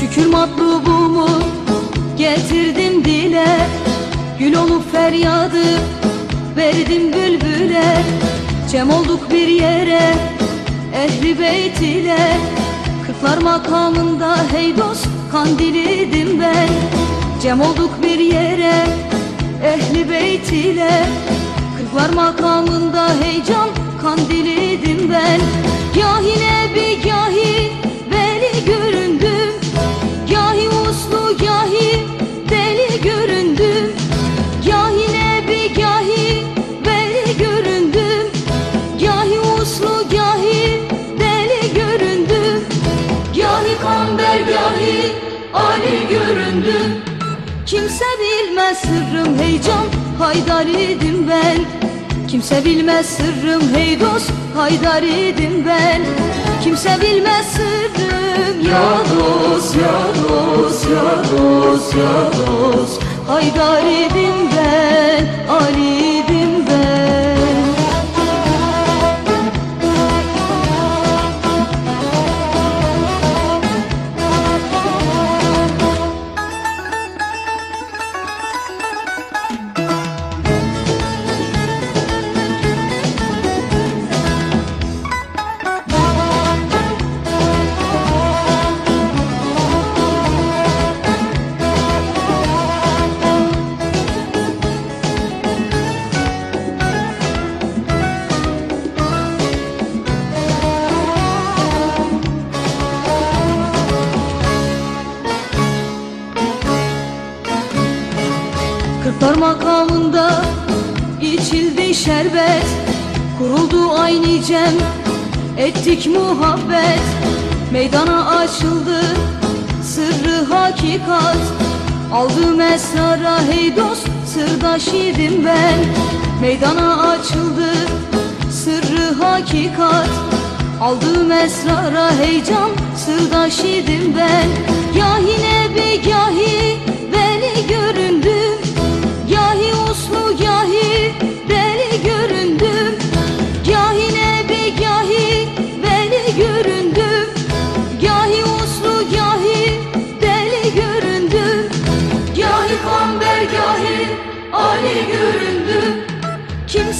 Şükür matlubumu getirdim dile. Gül olup feryadı verdim bülbüle. Cem olduk bir yere ehli beyt ile. Kırklar makamında hey dost kandiliydim ben. Cem olduk bir yere ehli beyt ile. Kırklar makamında heyecan kandiliydim ben. Ya yine Kimse bilmez sırrım heyecan Haydar idim ben. Kimse bilmez sırrım hey dost Haydar idim ben. Kimse bilmez sırrım Ya dost ya dost ya dost ya dost Haydar idim ben. Ali Kırklar makamında içildi şerbet Kuruldu aynı cem ettik muhabbet. Meydana açıldı sırrı hakikat Aldım esrara hey dost sırdaş idim ben. Meydana açıldı sırrı hakikat Aldığım esrara heyecan sırdaş idim ben. Gahi nebi gahi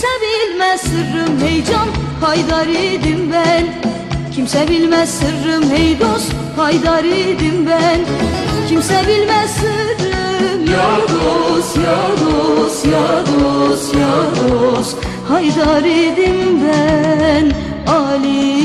Kimse bilmez sırrım heyecan Haydar idim ben. Kimse bilmez sırrım hey dost Haydar idim ben. Kimse bilmez sırrım Ya dost ya dost ya dost ya dost Haydar idim ben. Ali